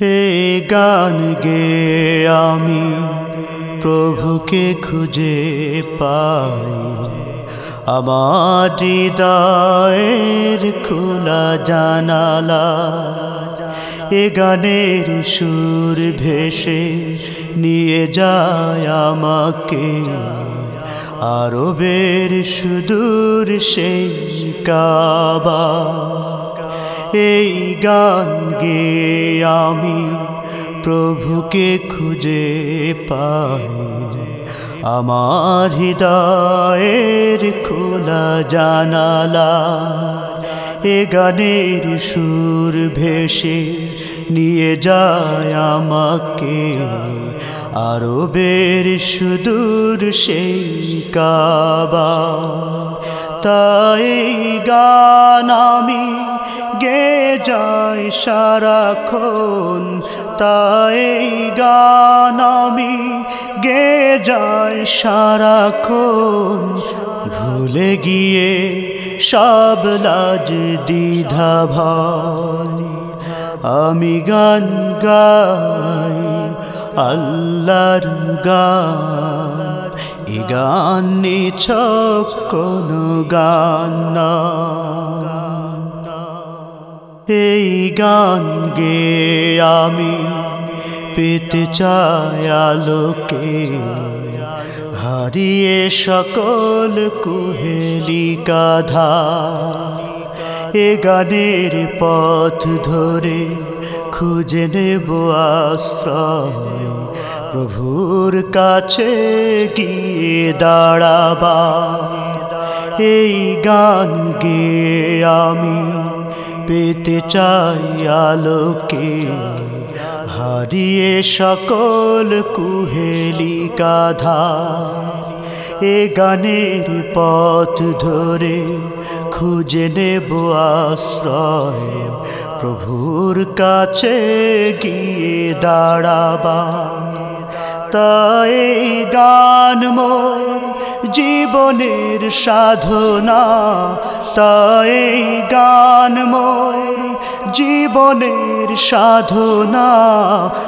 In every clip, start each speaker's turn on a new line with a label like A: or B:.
A: হে গান গে আমি, প্রভুকে খুঁজে পাই। আমার হৃদয়ের খোলা জানালা, এ গানের সুর ভেসে নিয়ে যায় আমাকে। আরবের সুদূর সেই কাবা এই গান গে আমি প্রভুকে খুঁজে পাই আমার হৃদয়ের খোলা জানালা, এ গানের সুর ভেসে নিয়ে যায় আমাকে। আরবের সুদূর সেই কাবা, তাই গান আমি গে যাই সারাক্ষণ, তাই গান আমি গে যাই সারাক্ষণ। ভুলে গিয়ে সব লাজ দ্বিধা ভালি আমি গান গাই আল্লাহর গান, এ গান নিছক কোনো গান না। এই গান গে আমি পেতে চাই আলোকে। হারিয়ে সকল কুহেলি গাধা, এ গানের পথ ধরে খুঁজে নেব আশ্রয়। প্রভুর কাছে গিয়ে দাঁড়াবা, এই গান গে আমি। পেতে চাই আলোকে। হারিয়ে সকল কুহেলি গাধা এ গানের পথ ধরে খুঁজে নেব আশ্রয়। প্রভুর কাছে গিয়ে দাঁড়াবা তাই গান মোর জীবনের সাধনা, তাই গান মোর জীবনের সাধনা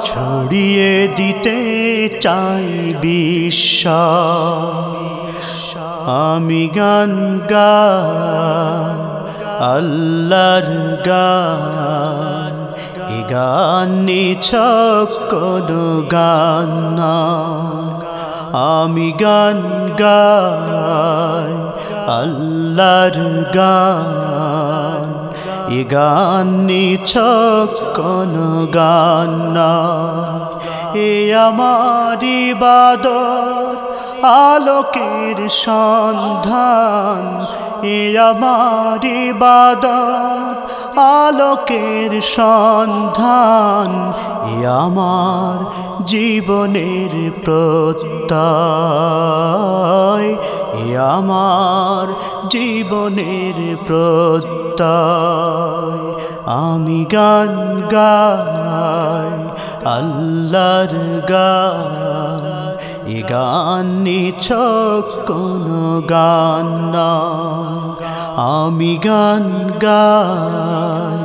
A: ছড়িয়ে দিতে চাই বিশ্ব আমি গান গা আল্লাহর গান গান নিছক কোনো গান না। আমি গান গাই, আল্লাহর গান। এ গান নিছক কোনো গান না এ আমার ইবাদত, আলোকের সন্ধান। এ আমার ইবাদত, আলোকের সন্ধান। আমার জীবনের প্রত্যয় আমার জীবনের প্রত্যয়। আমি গান গাই, আল্লাহর গান, এ গান নিছক কোনো গান না আমি গান গাই,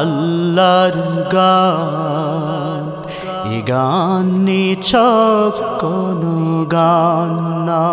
A: আল্লাহর গান গান নিছক কোনো গান না।